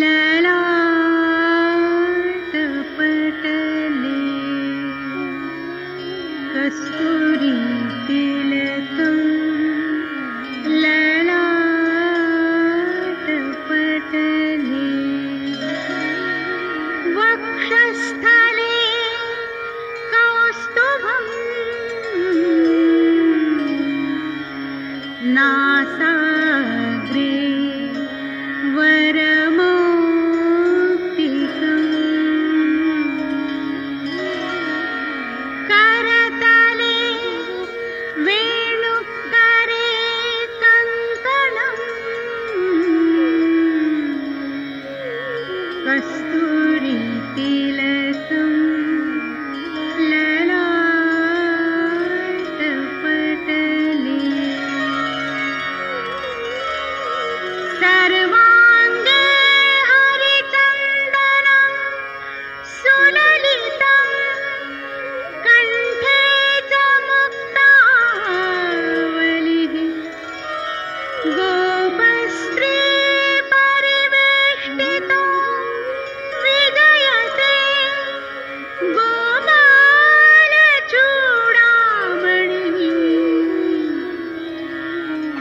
ला पटल कस्तु आसाग्रे